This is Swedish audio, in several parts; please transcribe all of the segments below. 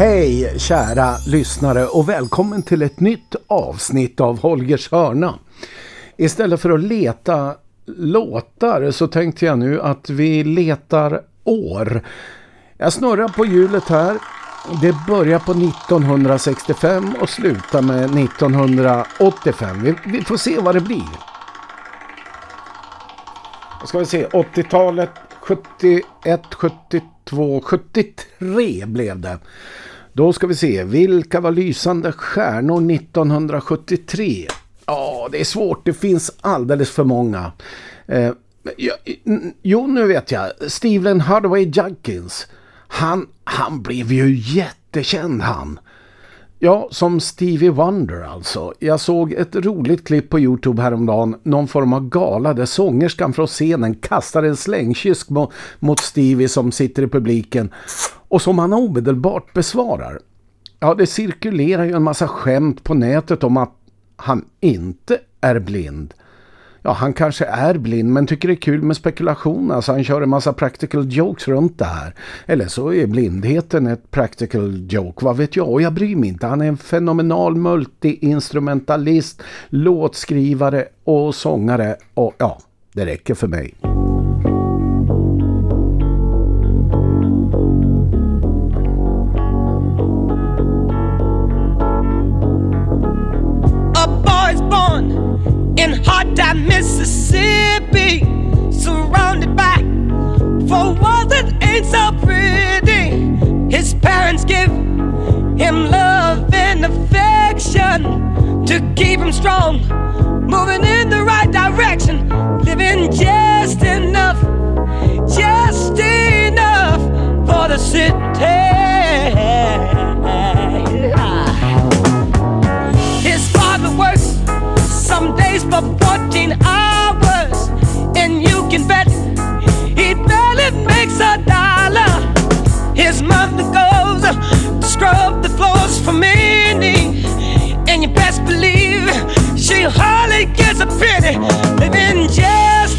Hej kära lyssnare och välkommen till ett nytt avsnitt av Holgers hörna. Istället för att leta låtar så tänkte jag nu att vi letar år. Jag snurrar på hjulet här. Det börjar på 1965 och slutar med 1985. Vi, vi får se vad det blir. Då ska vi se, 80-talet, 71, 72, 273 blev det. Då ska vi se, vilka var lysande stjärnor 1973? Ja, det är svårt, det finns alldeles för många. Eh, jo, nu vet jag, Steven Hardaway Junkins. Han, han blev ju jättekänd han. Ja, som Stevie Wonder alltså. Jag såg ett roligt klipp på Youtube häromdagen. Någon form av gala där sångerskan från scenen kastar en slängkysk mot, mot Stevie som sitter i publiken. Och som han omedelbart besvarar. Ja, det cirkulerar ju en massa skämt på nätet om att han inte är blind. Ja, han kanske är blind men tycker det är kul med spekulation. Alltså han kör en massa practical jokes runt det här. Eller så är blindheten ett practical joke. Vad vet jag? Och jag bryr mig inte. Han är en fenomenal multi-instrumentalist, låtskrivare och sångare. Och ja, det räcker för mig. Parents give him love and affection to keep him strong, moving in the right direction, living just enough, just enough for the city. His father works some days for 14 hours. And you can bet he barely makes a dollar. Scrub the floors for me. And you best believe she hardly gets a penny. Living just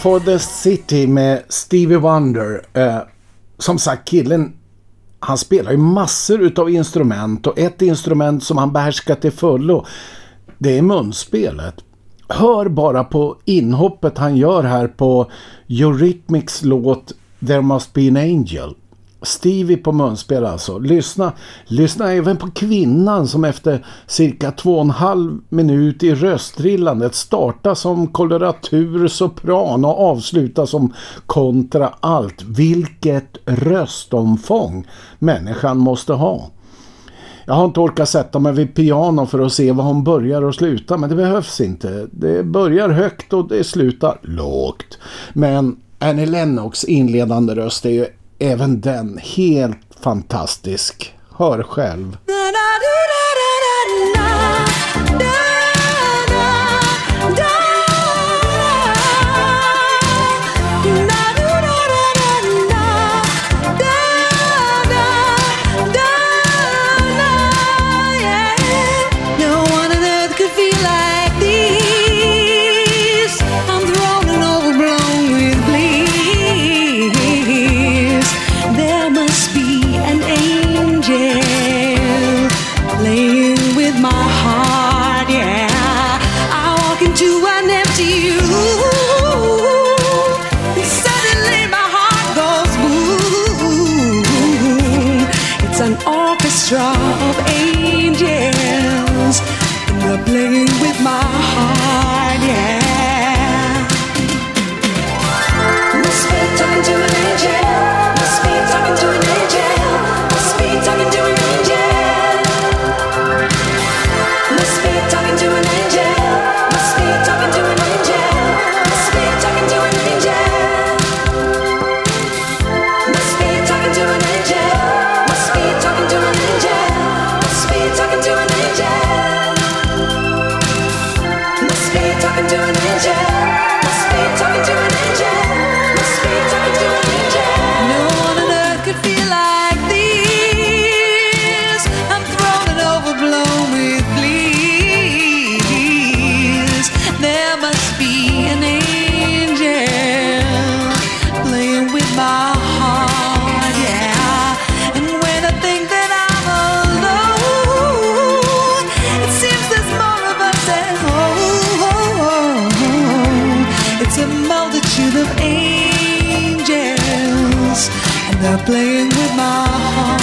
for the City med Stevie Wonder. Eh, som sagt, killen han spelar ju massor utav instrument och ett instrument som han behärskar till fullo det är munspelet. Hör bara på inhoppet han gör här på Eurythmics låt There Must Be an Angel. Stevie på munspel alltså. Lyssna, lyssna även på kvinnan som efter cirka två och en halv minut i röstdrillandet startar som koloratur, sopran och avslutar som kontra allt. Vilket röstomfång människan måste ha. Jag har inte orkat sätta mig vid piano för att se vad hon börjar och slutar men det behövs inte. Det börjar högt och det slutar lågt. Men Annie Lennox inledande röst är ju även den helt fantastisk. Hör själv. playing with my heart.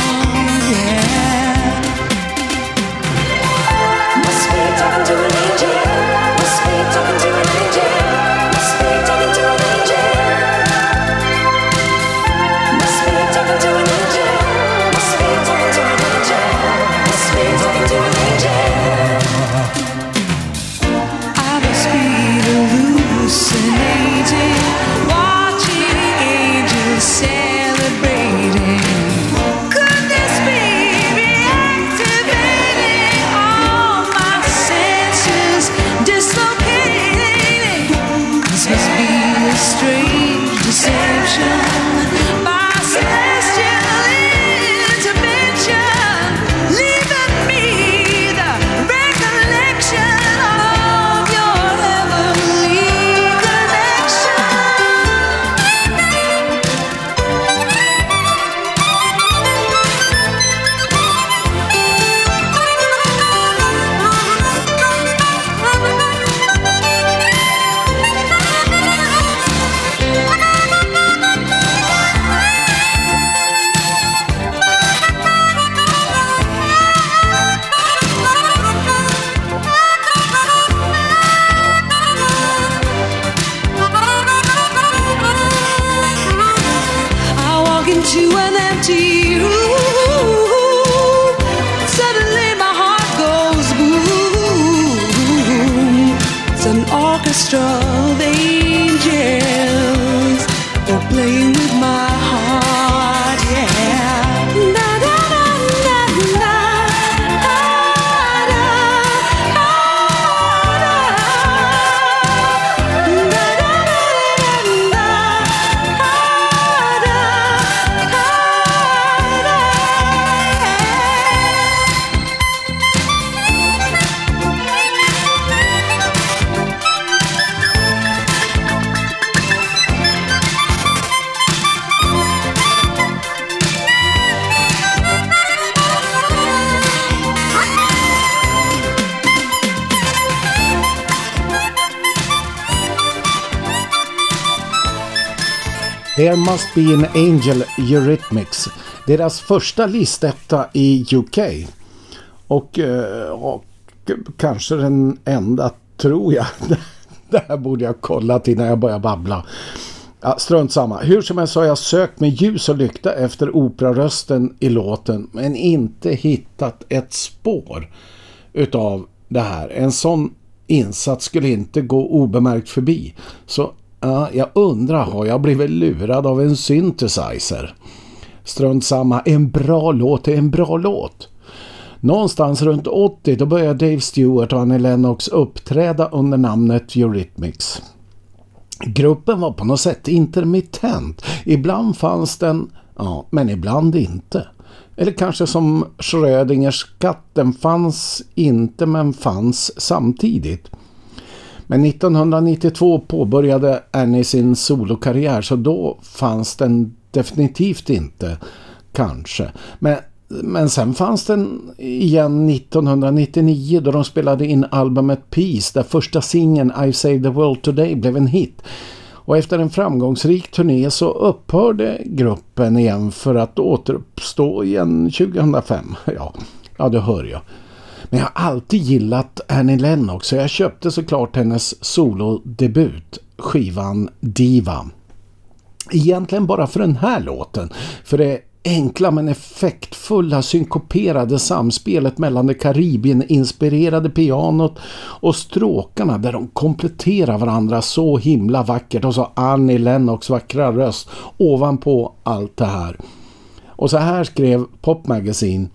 To an empty Must Be An Angel Eurythmics. Deras första listetta i UK. Och, eh, och kanske den enda, tror jag. Det här borde jag kolla till när jag börjar babbla. Ja, strunt samma. Hur som helst har jag sökt med ljus och lykta efter operarösten i låten men inte hittat ett spår utav det här. En sån insats skulle inte gå obemärkt förbi. Så ja, jag undrar, har jag blivit lurad av en synthesizer? Strunt samma, en bra låt är en bra låt. Någonstans runt 80 då började Dave Stewart och Annie Lennox uppträda under namnet Eurythmics. Gruppen var på något sätt intermittent. Ibland fanns den, ja, men ibland inte. Eller kanske som Schrödingers katt, den fanns inte men fanns samtidigt. Men 1992 påbörjade Annie sin solokarriär så då fanns den definitivt inte, kanske. Men men sen fanns den igen 1999 då de spelade in albumet Peace där första singeln I Save the World Today blev en hit. Och efter en framgångsrik turné så upphörde gruppen igen för att återuppstå igen 2005. Ja, ja det hör jag. Men jag har alltid gillat Annie Lennox så jag köpte såklart hennes solodebut, skivan Diva. Egentligen bara för den här låten, för det enkla men effektfulla synkoperade samspelet mellan det Karibien-inspirerade pianot och stråkarna där de kompletterar varandra så himla vackert och så Annie Lennox vackra röst ovanpå allt det här. Och så här skrev Pop Magazine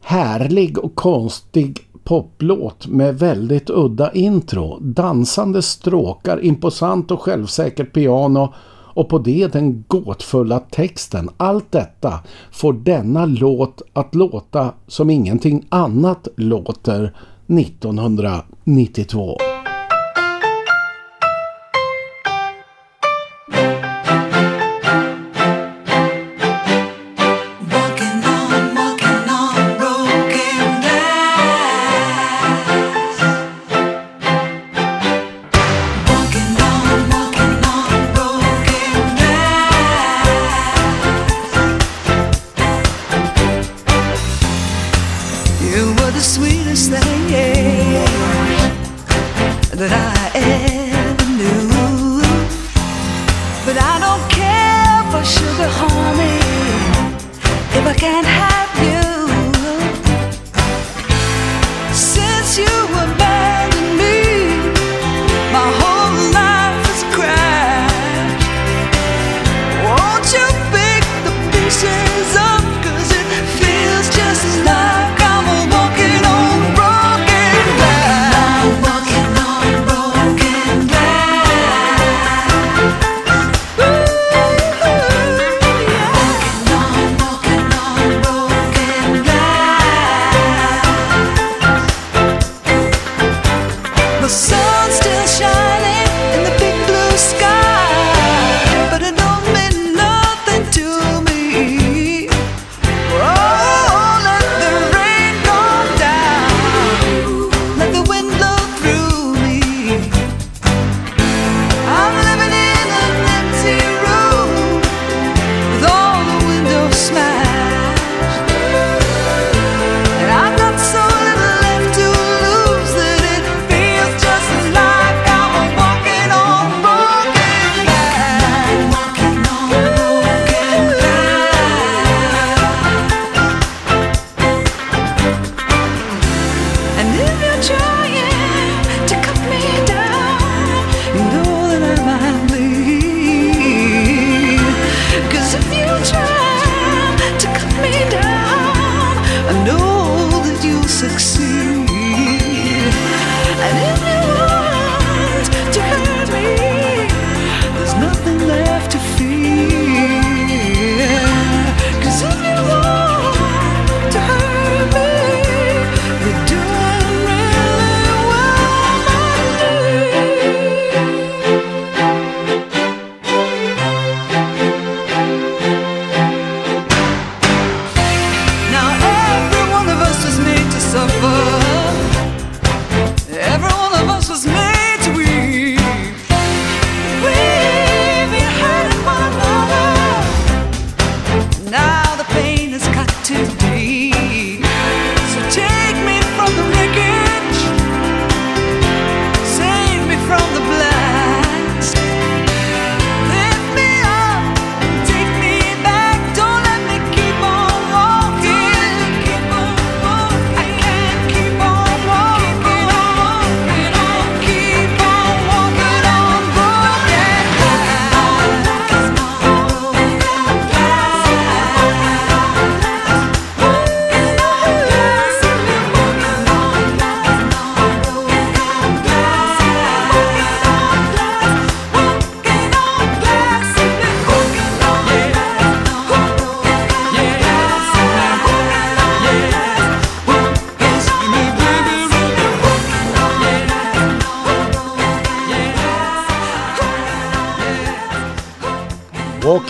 Härlig och konstig poplåt med väldigt udda intro, dansande stråkar, imposant och självsäkert piano och på det den gåtfulla texten. Allt detta får denna låt att låta som ingenting annat låter 1992.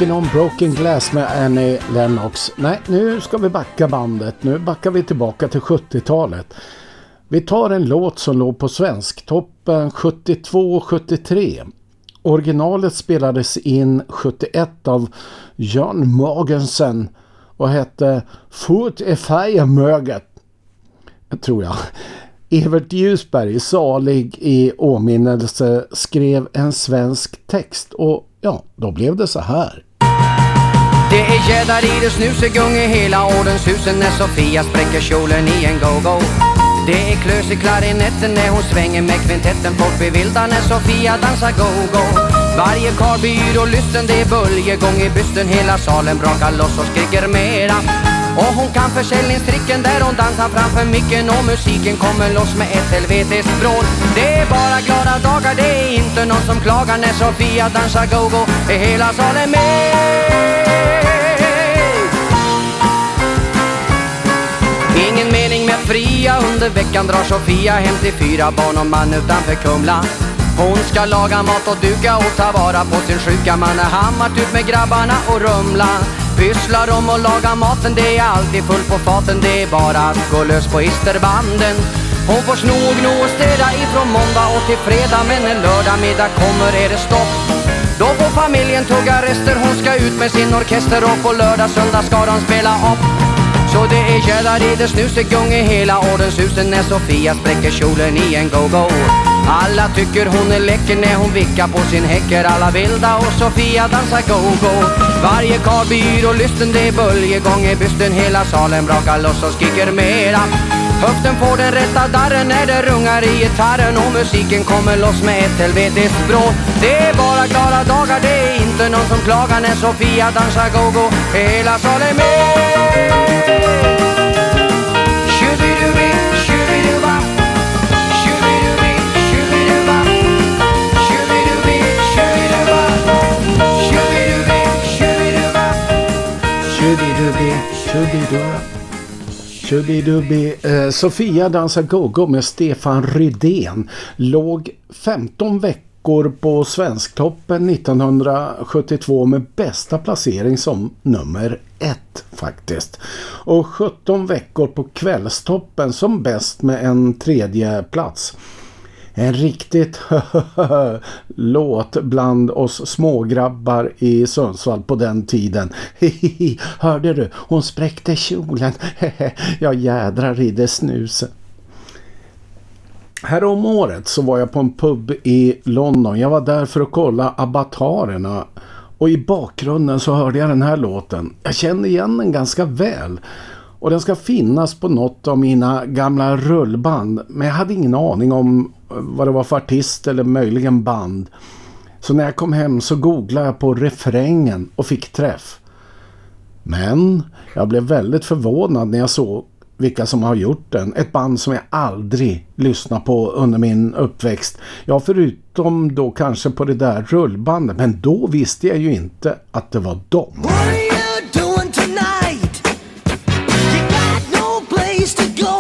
Walking on broken glass med Annie Lennox. Nej, nu ska vi backa bandet. Nu backar vi tillbaka till 70-talet. Vi tar en låt som låg på Svensktoppen 72-73. Originalet spelades in 71 av John Morgensen och hette Foot e fire möget. Tror jag. Evert Ljusberg, salig i åminnelse, skrev en svensk text och ja, då blev det så här. Det i det snusegung i hela ordenshusen när Sofia spräcker kjolen i en go-go. Det är klös i klarinetten när hon svänger med kvintetten Folk blir vilda när Sofia dansar go-go Varje karl blir och lysten, det är böljegång i bysten Hela salen brakar loss och skriker mera och hon kan försäljningstricken där hon dansar framför micken och musiken kommer loss med ett helvetes brål. Det är bara glada dagar, det är inte någon som klagar när Sofia dansar go-go. Är hela salen med? Fria, under veckan drar Sofia hem till fyra barn och man utanför Kumla. Hon ska laga mat och duka och ta vara på sin sjuka man är hammart typ ut med grabbarna och rumla. Pysslar om och laga maten, det är alltid fullt på faten, det är bara att gå lös på isterbanden. Hon får sno och gno och städa ifrån måndag och till fredag men en lördag middag kommer är det stopp. Då får familjen tugga rester, hon ska ut med sin orkester och på lördag, söndag ska de spela upp. Så det är tjädrar i det snusegung i hela ordenshusen när Sofia spräcker kjolen i en go-go. Alla tycker hon är läcker när hon vickar på sin häcker. Alla vilda och Sofia dansar go-go. Varje karl och lysten det är böljegång i bysten. Hela salen brakar loss och skriker mera. Höften får den rätta darren när det rungar i gitarren och musiken kommer loss med ett helvetes vrål. Det är bara glada dagar, det är inte någon som klagar när Sofia dansar go-go. Hela salen med. Tjubidubi. Eh, Sofia dansar go-go med Stefan Rydén. Låg 15 veckor på Svensktoppen 1972 med bästa placering som nummer ett faktiskt. Och 17 veckor på Kvällstoppen som bäst med en tredje plats. En riktigt låt bland oss smågrabbar i Sundsvall på den tiden. Hörde du? Hon spräckte kjolen. jag jädrar i det snuset. Här om året så var jag på en pub i London. Jag var där för att kolla abatarerna. Och i bakgrunden så hörde jag den här låten. Jag kände igen den ganska väl. Och den ska finnas på något av mina gamla rullband. Men jag hade ingen aning om vad det var för artist eller möjligen band. Så när jag kom hem så googlade jag på refrängen och fick träff. Men jag blev väldigt förvånad när jag såg vilka som har gjort den. Ett band som jag aldrig lyssnat på under min uppväxt. Ja, förutom då kanske på det där rullbandet. Men då visste jag ju inte att det var dem. What are you doing tonight? You got no place to go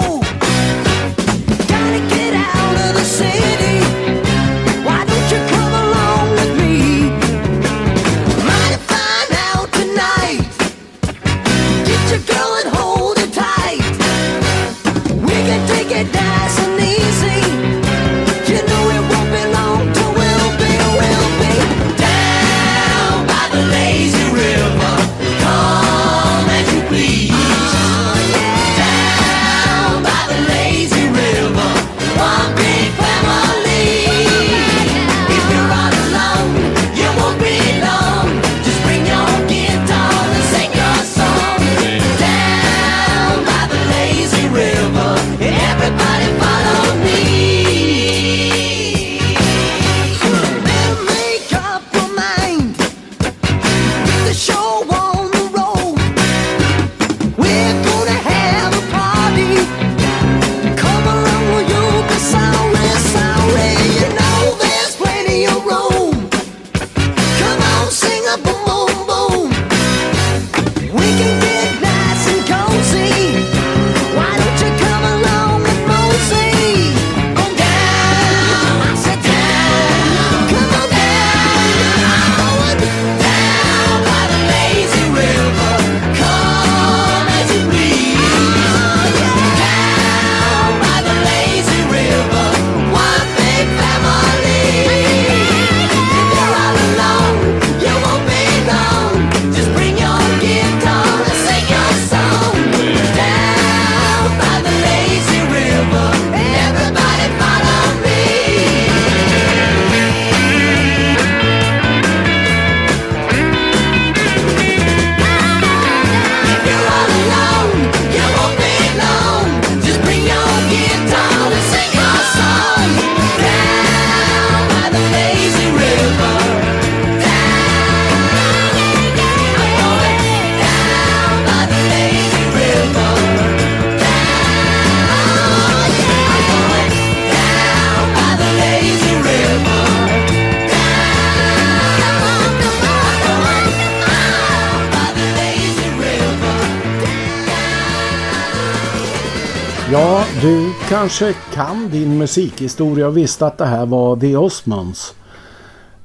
Ja, du kanske kan din musikhistoria och visste att det här var The Osmonds.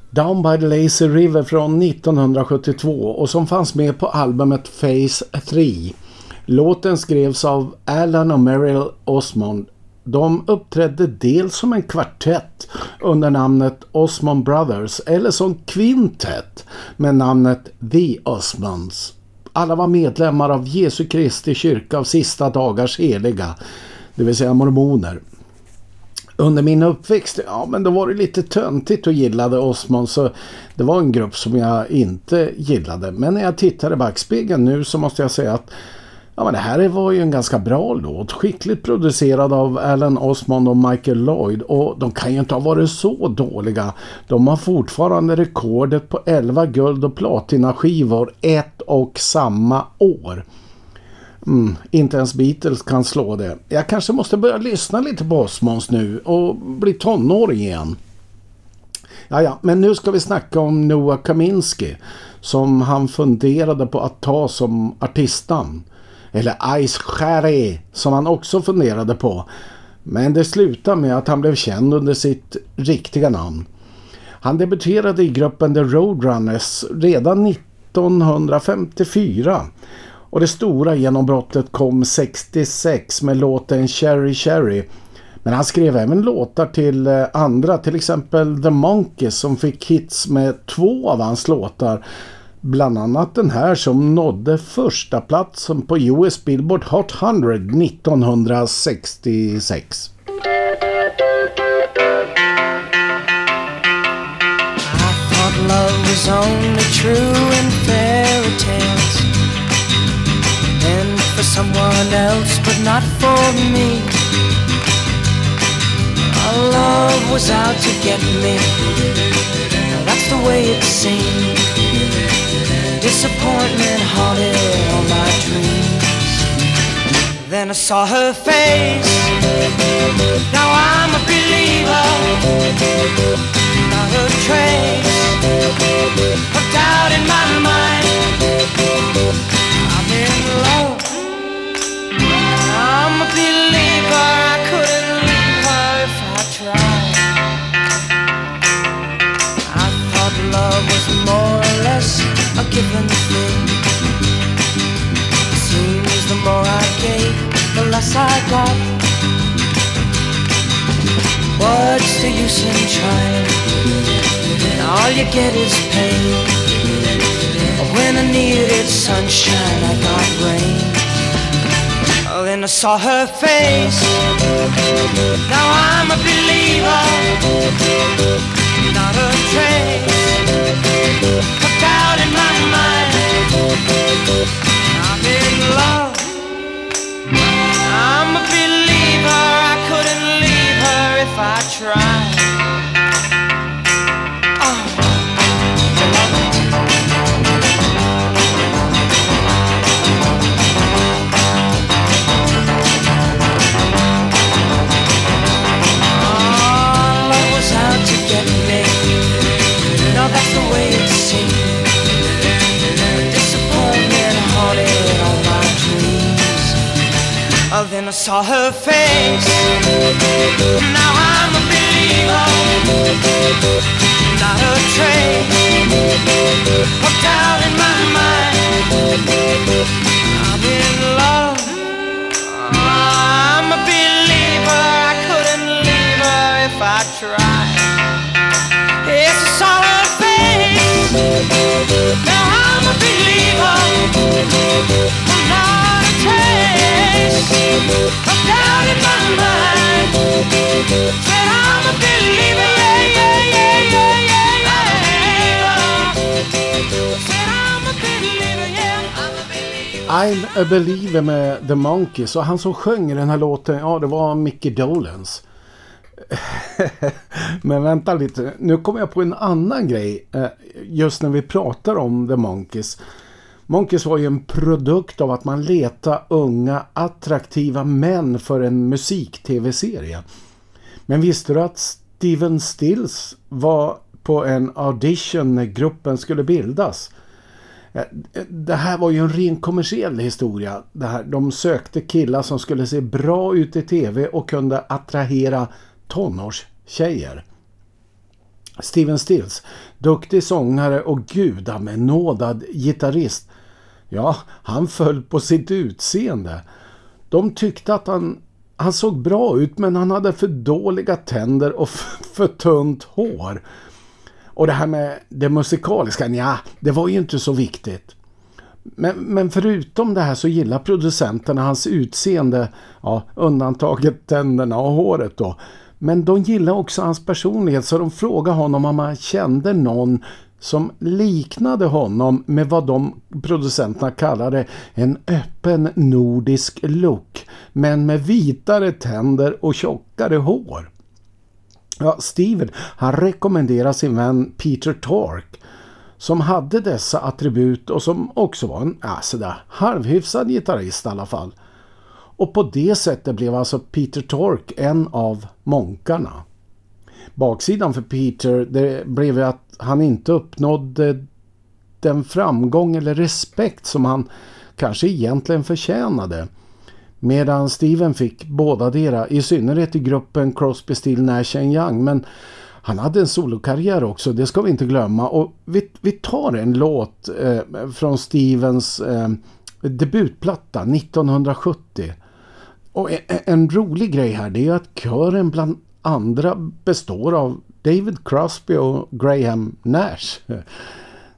Down by the Lazy River från 1972 och som fanns med på albumet Phase 3. Låten skrevs av Alan och Meryl Osmond. De uppträdde dels som en kvartett under namnet Osmond Brothers eller som kvintett med namnet The Osmonds. Alla var medlemmar av Jesu Kristi kyrka av sista dagars heliga, det vill säga mormoner. Under min uppväxt, ja men då var det lite töntigt och gillade Osmond så det var en grupp som jag inte gillade. Men när jag tittar i backspegeln nu så måste jag säga att Ja men det här var ju en ganska bra låt. Skickligt producerad av Alan Osmond och Michael Lloyd. Och de kan ju inte ha varit så dåliga. De har fortfarande rekordet på 11 guld- och platinaskivor ett och samma år. Mm, inte ens Beatles kan slå det. Jag kanske måste börja lyssna lite på Osmonds nu och bli tonåring igen. Ja, ja, men nu ska vi snacka om Noah Kaminski som han funderade på att ta som artistnamn. Eller Ice Sherry som han också funderade på. Men det slutade med att han blev känd under sitt riktiga namn. Han debuterade i gruppen The Roadrunners redan 1954. Och det stora genombrottet kom 66 med låten Cherry Cherry. Men han skrev även låtar till eh, andra, till exempel The Monkeys som fick hits med två av hans låtar Bland annat den här som nådde första platsen på US Billboard Hot 100 1966. love was only true in fairy tales. And for someone else but not for me. Our love was out to get me. That's the way it seemed. Disappointment haunted all my dreams. Then I saw her face. Now I'm a believer. Not a trace of doubt in my mind. I'm in love. I'm a believer. I couldn't leave her if I tried. I thought love was more or less given thing. Seems the more I gave, the less I got. What's the use in trying? And all you get is pain. When I needed sunshine, I got rain. Then I saw her face. Now I'm a believer, not a trace my mind. I'm in love. I'm a believer. I couldn't leave her if I tried. Then I saw her face. Now I'm a believer, not a trace of doubt in my mind. I'm in love. I'm a believer med The Monkeys och han som sjöng den här låten, ja det var Mickey Dolans. Men vänta lite, nu kommer jag på en annan grej eh, just när vi pratar om The Monkeys. Monkeys var ju en produkt av att man letade unga attraktiva män för en musik-tv-serie. Men visste du att Steven Stills var på en audition när gruppen skulle bildas? Eh, det här var ju en ren kommersiell historia. Det här, de sökte killar som skulle se bra ut i tv och kunde attrahera tonårstjejer. Steven Stills, duktig sångare och gudamenådad gitarrist. Ja, han föll på sitt utseende. De tyckte att han, han såg bra ut men han hade för dåliga tänder och för tunt hår. Och det här med det musikaliska, ja, det var ju inte så viktigt. Men, men förutom det här så gillar producenterna hans utseende, ja, undantaget tänderna och håret då. Men de gillade också hans personlighet så de frågade honom om han kände någon som liknade honom med vad de producenterna kallade en öppen nordisk look men med vitare tänder och tjockare hår. Ja, Steven han rekommenderar sin vän Peter Tork som hade dessa attribut och som också var en ja, sådär, halvhyfsad gitarrist i alla fall. Och på det sättet blev alltså Peter Tork en av monkarna. Baksidan för Peter det blev att han inte uppnådde den framgång eller respekt som han kanske egentligen förtjänade. Medan Steven fick båda dera, i synnerhet i gruppen Crosby, Still, Nash Young. Men han hade en solokarriär också, det ska vi inte glömma. Och vi, vi tar en låt eh, från Stevens eh, debutplatta 1970. Och en, en rolig grej här det är att kören bland andra består av David Crosby och Graham Nash.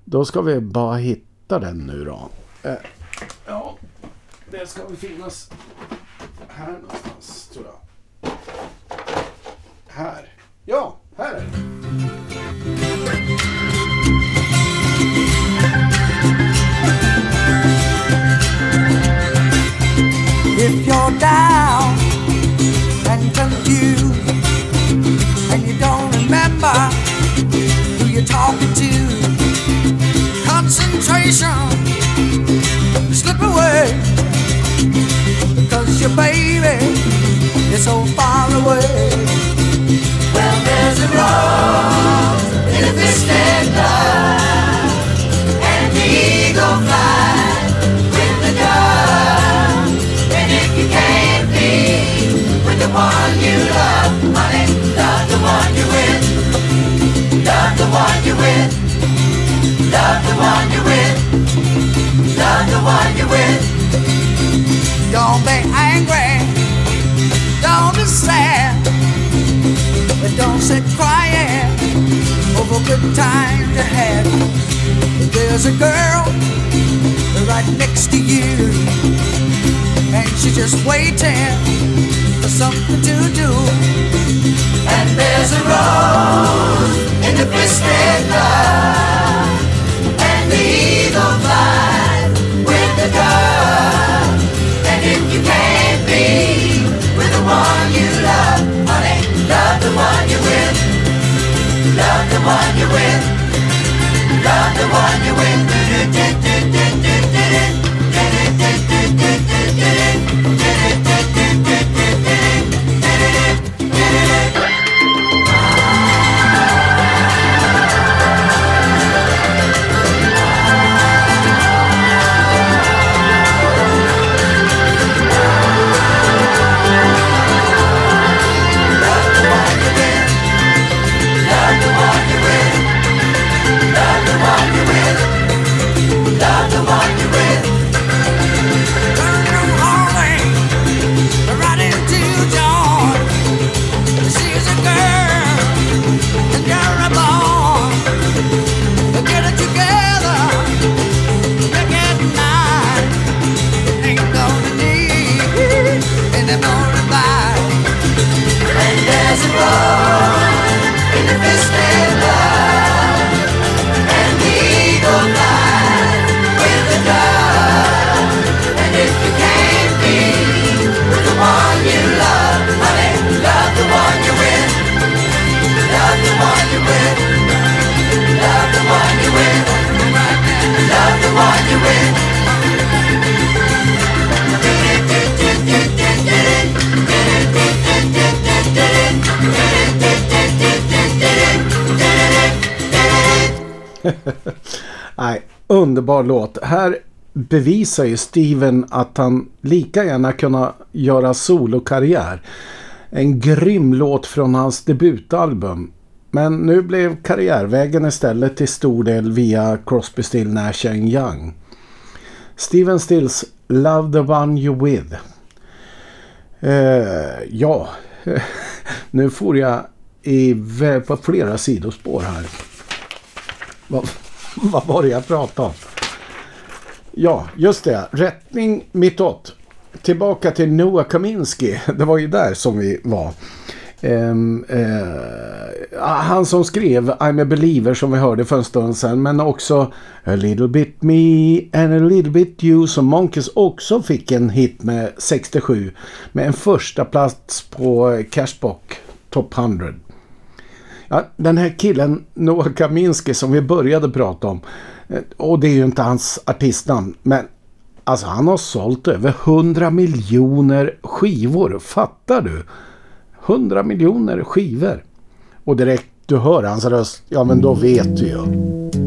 Då ska vi bara hitta den nu då. Eh, ja, det ska vi finnas här någonstans tror jag. Här. Ja, här är den. If you're down and confused and you don't remember who you're talking to, concentration slip away because your baby is so far away. Well, there's a rose in a twisted love, one you're with. Love the one you're with. Don't be angry. Don't be sad. But don't sit crying over good times you had. There's a girl right next to you and she's just waiting for something to do. And there's a rose in the twisted love, And if you can't be with the one you love, honey, love the one you're with. Love the one you're. Love the one you're with. Love underbar låt. Här bevisar ju Steven att han lika gärna kunna göra solokarriär. En grym låt från hans debutalbum. Men nu blev karriärvägen istället till stor del via Crosby, Still, Nash Young. Steven Stills Love the one you with. Eh, ja, nu får jag i på flera sidospår här. Vad, vad var det jag pratade om? Ja, just det. Rättning mittåt. Tillbaka till Noah Kaminski. Det var ju där som vi var. Um, uh, han som skrev I'm a believer som vi hörde för en stund sedan men också A little bit me and a little bit you som Monkeys också fick en hit med 67 med en första plats på Cashbox Top 100. Ja, den här killen Noah Kaminski som vi började prata om eh, och det är ju inte hans artistnamn men alltså han har sålt över 100 miljoner skivor, fattar du? 100 miljoner skivor. Och direkt du hör hans röst, ja men då vet du ju.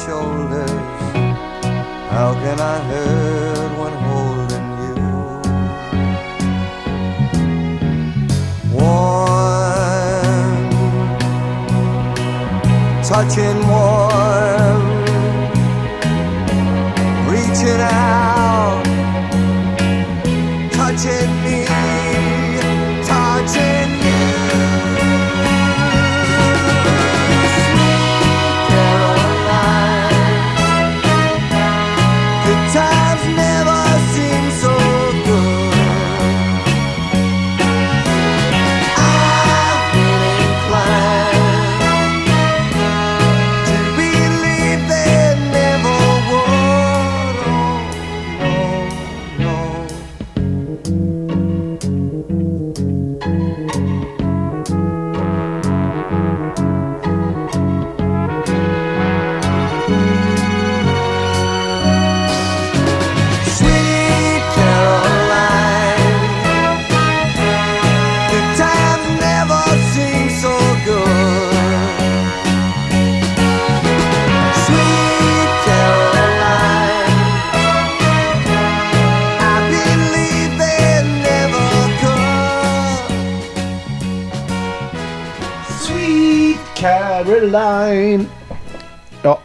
shoulders. How can I hurt when holding you? Warm, touching warm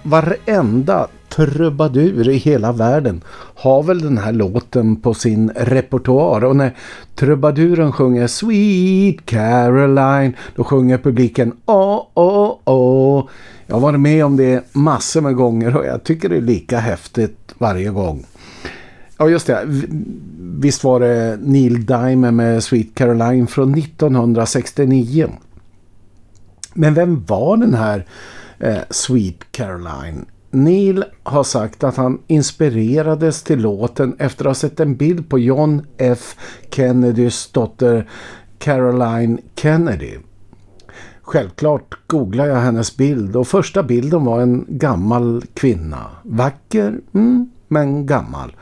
varenda trubadur i hela världen har väl den här låten på sin repertoar. Och när trubaduren sjunger Sweet Caroline, då sjunger publiken Åh, åh, åh. Jag har varit med om det massor med gånger och jag tycker det är lika häftigt varje gång. Ja just det, visst var det Neil Diamond med Sweet Caroline från 1969. Men vem var den här eh, Sweet Caroline? Neil har sagt att han inspirerades till låten efter att ha sett en bild på John F. Kennedys dotter Caroline Kennedy. Självklart googlade jag hennes bild och första bilden var en gammal kvinna. Vacker, mm, men gammal.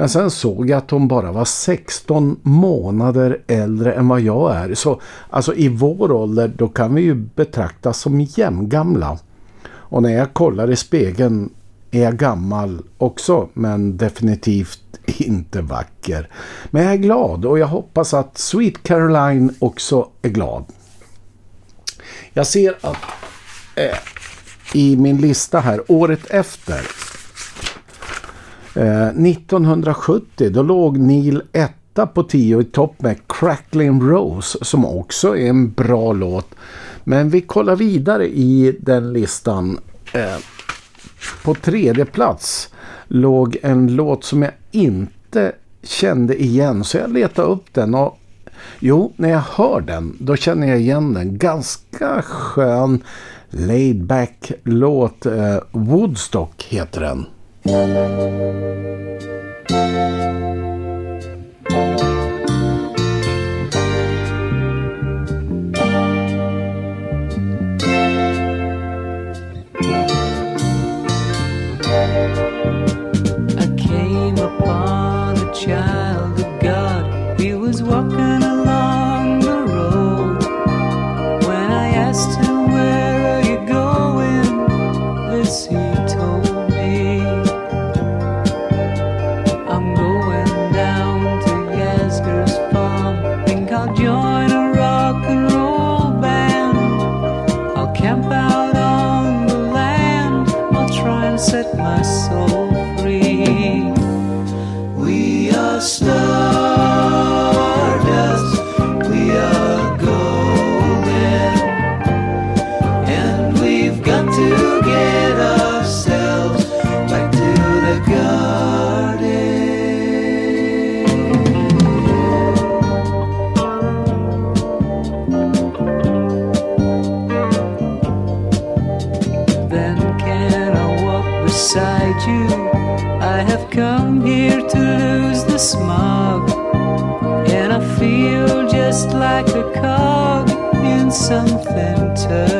Men sen såg jag att hon bara var 16 månader äldre än vad jag är. Så alltså i vår ålder då kan vi ju betraktas som jämngamla. Och när jag kollar i spegeln är jag gammal också men definitivt inte vacker. Men jag är glad och jag hoppas att Sweet Caroline också är glad. Jag ser att eh, i min lista här året efter eh, 1970 då låg Neil etta på 10 i topp med Crackling Rose som också är en bra låt. Men vi kollar vidare i den listan. Eh, på tredje plats låg en låt som jag inte kände igen så jag letade upp den och jo, när jag hör den då känner jag igen den. Ganska skön laid back låt eh, Woodstock heter den. Thank you. Set my soul free. We are stardust. something to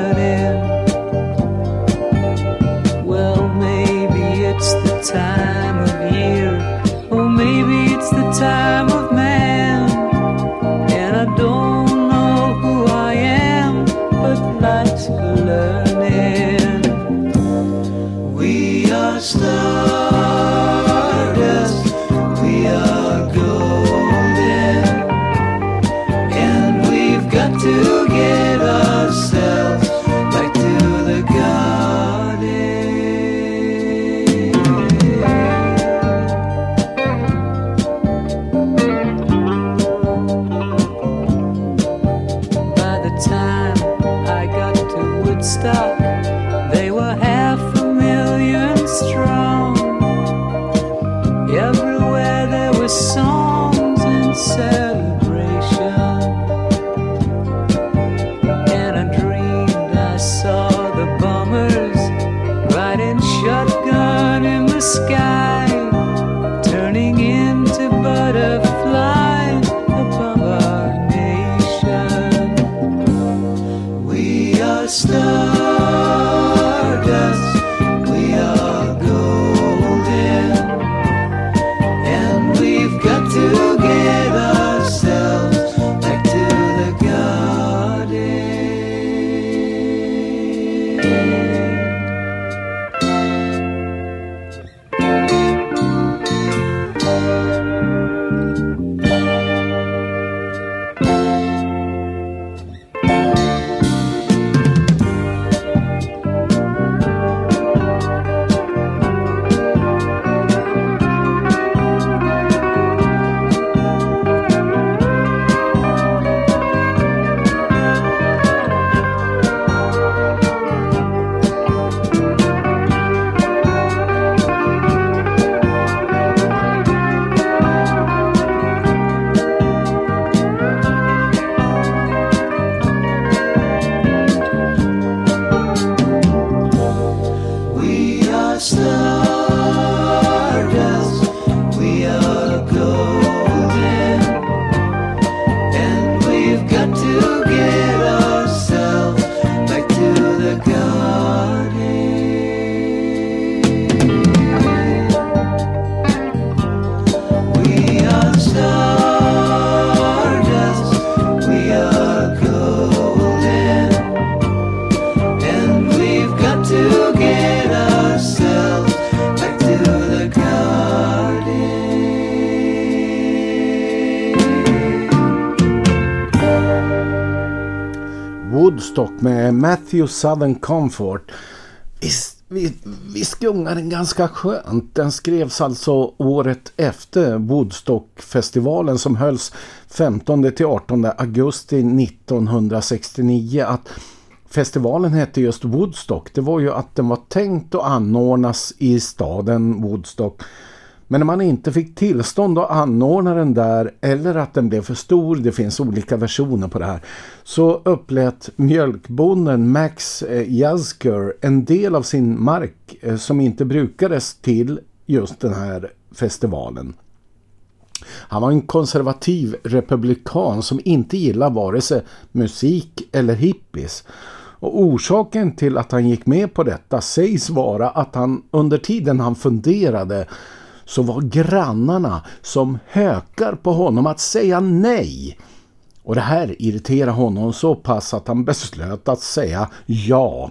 Matthew Southern Comfort. Visst, visst gungar den ganska skönt. Den skrevs alltså året efter Woodstock-festivalen som hölls 15-18 augusti 1969 att festivalen hette just Woodstock. Det var ju att den var tänkt att anordnas i staden Woodstock men när man inte fick tillstånd att anordna den där eller att den blev för stor, det finns olika versioner på det här, så upplät mjölkbonden Max eh, Jasker Yazker en del av sin mark eh, som inte brukades till just den här festivalen. Han var en konservativ republikan som inte gillade vare sig musik eller hippies. Och orsaken till att han gick med på detta sägs vara att han under tiden han funderade så var grannarna som hökar på honom att säga nej. Och det här irriterar honom så pass att han beslöt att säga ja.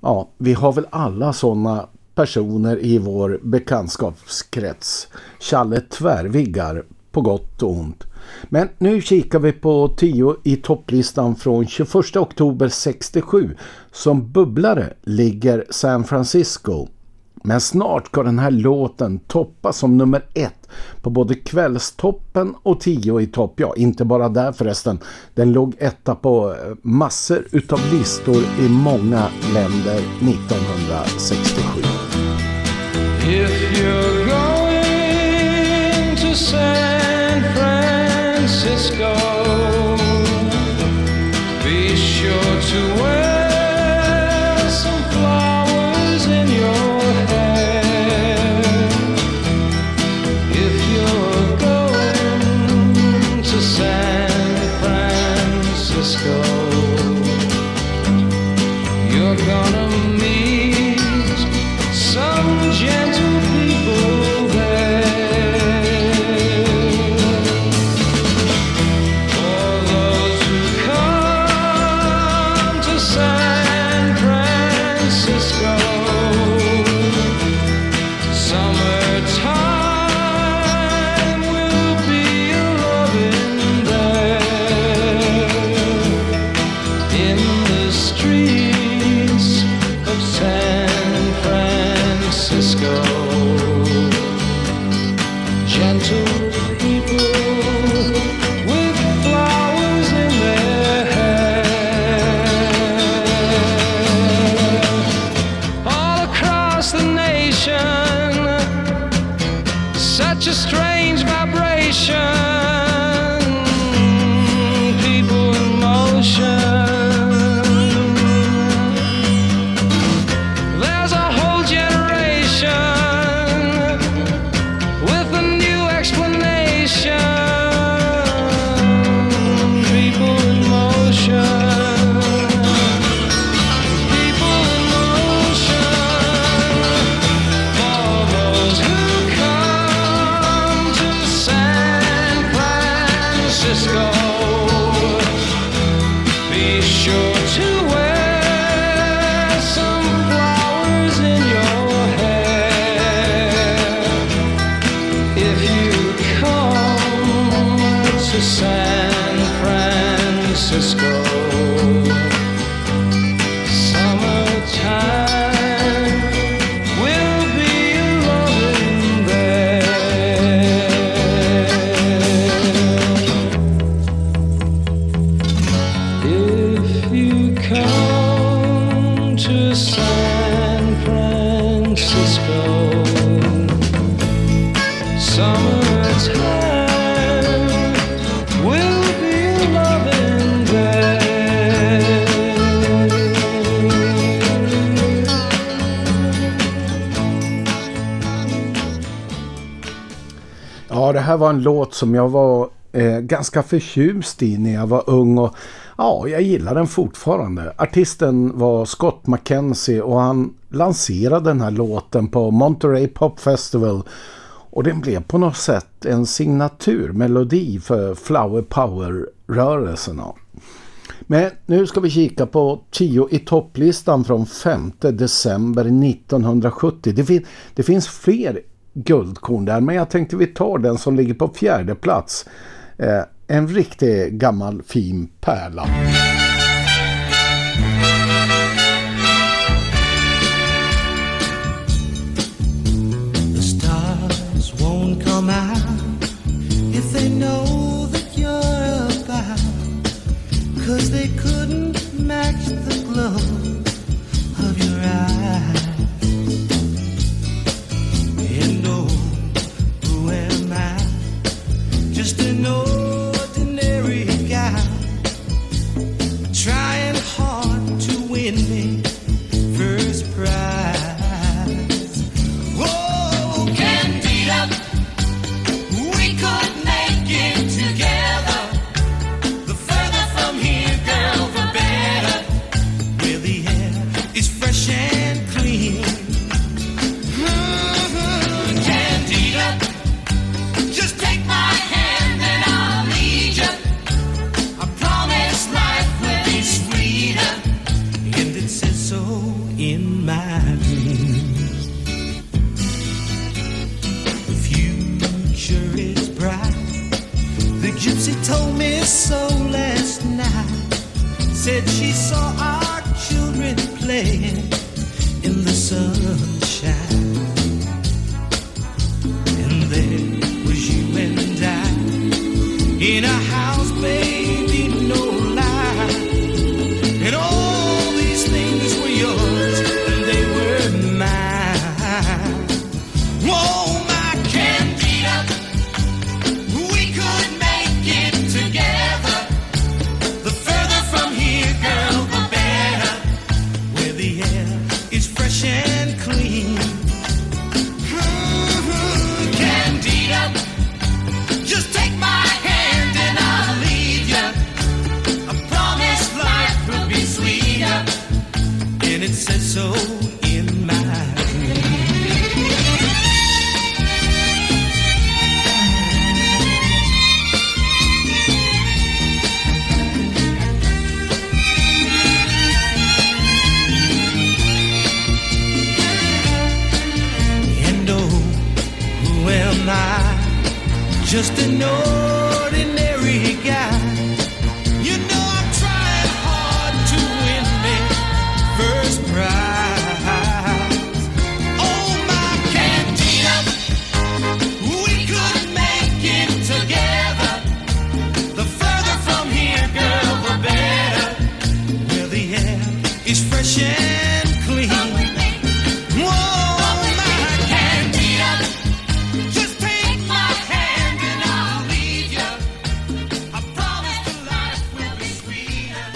Ja, vi har väl alla sådana personer i vår bekantskapskrets. Challe tvärviggar på gott och ont. Men nu kikar vi på 10 i topplistan från 21 oktober 67. Som bubblare ligger San Francisco. Men snart ska den här låten toppa som nummer ett på både kvällstoppen och tio i topp. Ja, inte bara där förresten. Den låg etta på eh, massor utav listor i många länder 1967. If you're going to San Francisco här var en låt som jag var eh, ganska förtjust i när jag var ung och ja, jag gillar den fortfarande. Artisten var Scott McKenzie och han lanserade den här låten på Monterey Pop Festival och den blev på något sätt en signaturmelodi för Flower Power-rörelserna. Men nu ska vi kika på 10 i topplistan från 5 december 1970. Det, fin det finns fler guldkorn där. Men jag tänkte vi tar den som ligger på fjärde plats. Eh, en riktig gammal fin pärla.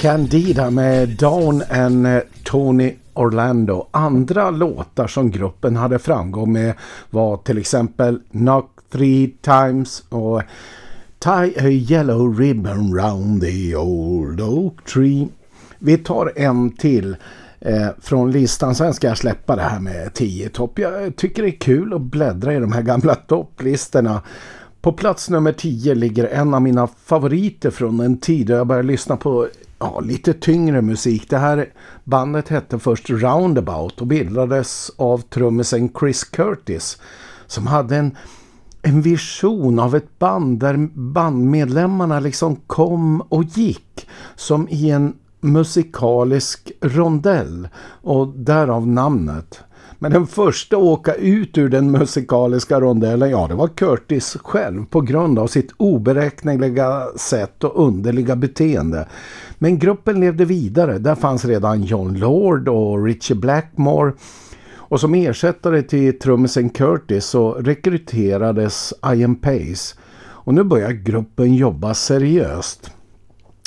Candida med Dawn and eh, Tony Orlando. Andra låtar som gruppen hade framgång med var till exempel Knock Three Times och Tie a Yellow Ribbon Round the Old Oak Tree. Vi tar en till eh, från listan. Sen ska jag släppa det här med 10 topp. Jag tycker det är kul att bläddra i de här gamla topplistorna. På plats nummer 10 ligger en av mina favoriter från en tid då jag började lyssna på ja, lite tyngre musik. Det här bandet hette först Roundabout och bildades av trummisen Chris Curtis som hade en, en vision av ett band där bandmedlemmarna liksom kom och gick som i en musikalisk rondell och därav namnet. Men den första att åka ut ur den musikaliska rondellen, ja det var Curtis själv på grund av sitt oberäkneliga sätt och underliga beteende. Men gruppen levde vidare. Där fanns redan John Lord och Richie Blackmore. Och som ersättare till trummisen Curtis så rekryterades Ian Pace. Och nu börjar gruppen jobba seriöst.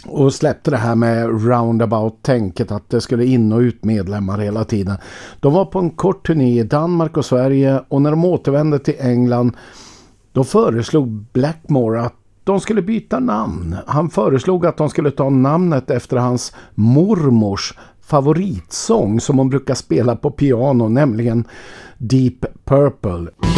Och släppte det här med roundabout-tänket att det skulle in och ut medlemmar hela tiden. De var på en kort turné i Danmark och Sverige och när de återvände till England då föreslog Blackmore att de skulle byta namn. Han föreslog att de skulle ta namnet efter hans mormors favoritsång som hon brukar spela på piano, nämligen Deep Purple.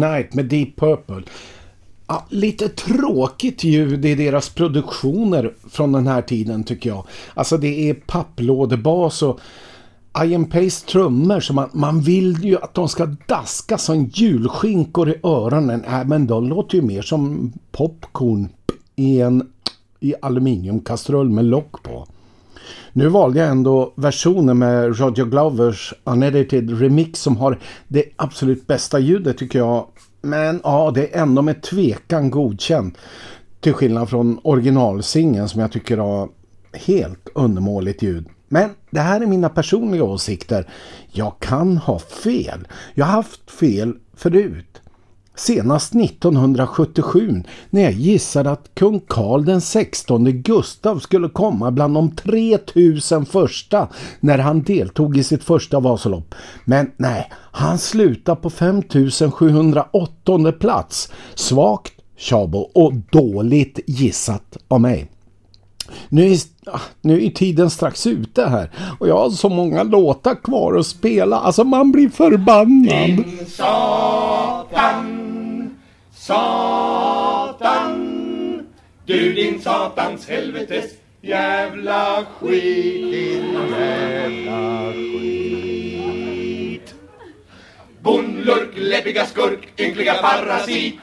Night med Deep Purple. Ja, lite tråkigt ljud i deras produktioner från den här tiden tycker jag. Alltså det är papplådebas och Ian Pace trummor så man, man vill ju att de ska daska som julskinkor i öronen. Äh, men de låter ju mer som popcorn i en i aluminiumkastrull med lock på. Nu valde jag ändå versionen med Roger Glovers unedited remix som har det absolut bästa ljudet tycker jag. Men ja, det är ändå med tvekan godkänt. Till skillnad från originalsingen som jag tycker har helt undermåligt ljud. Men det här är mina personliga åsikter. Jag kan ha fel. Jag har haft fel förut. Senast 1977 när jag gissade att kung Karl den 16 Gustav skulle komma bland de 3000 första när han deltog i sitt första Vasalopp. Men nej, han slutade på 5708 plats. Svagt, Chabo och dåligt gissat av mig. Nu är, ah, nu är tiden strax ute här och jag har så många låtar kvar att spela. Alltså man blir förbannad. Din satan, satan, du din satans helvetes jävla skit, din jävla skit. Bondlurk, läppiga skurk, ynkliga parasit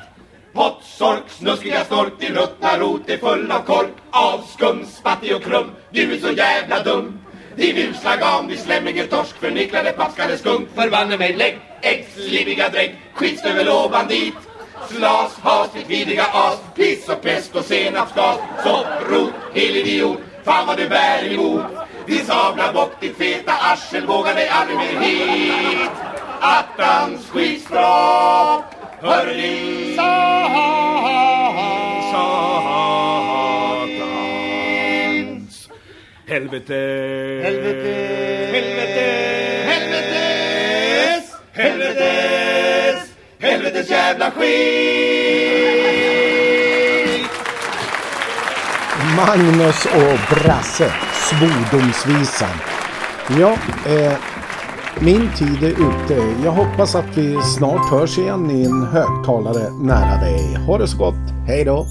Pottsork, snuskiga stork! din ruttna rot är full av kork Avskum, spattig och krum, du är så jävla dum Din usla gam, din slemmige torsk, förnicklade pappskalle skunk Förbanne mig, lägg, äggslibbiga drägg, skitstövel och bandit Slas, has, ditt vidriga as, piss och pest och senapsgas. Sopprot, idiot, fan vad du bär emot. Din sabla bock, ditt feta arsel, vågar dig aldrig mer hit. Attans skitstropp Hör ni? Satans helvete. Helvete. Helvete. Helvetes. Helvetes helvetes jävla skit Magnus och Brasse, svordomsvisan. Ja, eh, min tid är ute. Jag hoppas att vi snart hörs igen i en högtalare nära dig. Ha det så gott. Hej då!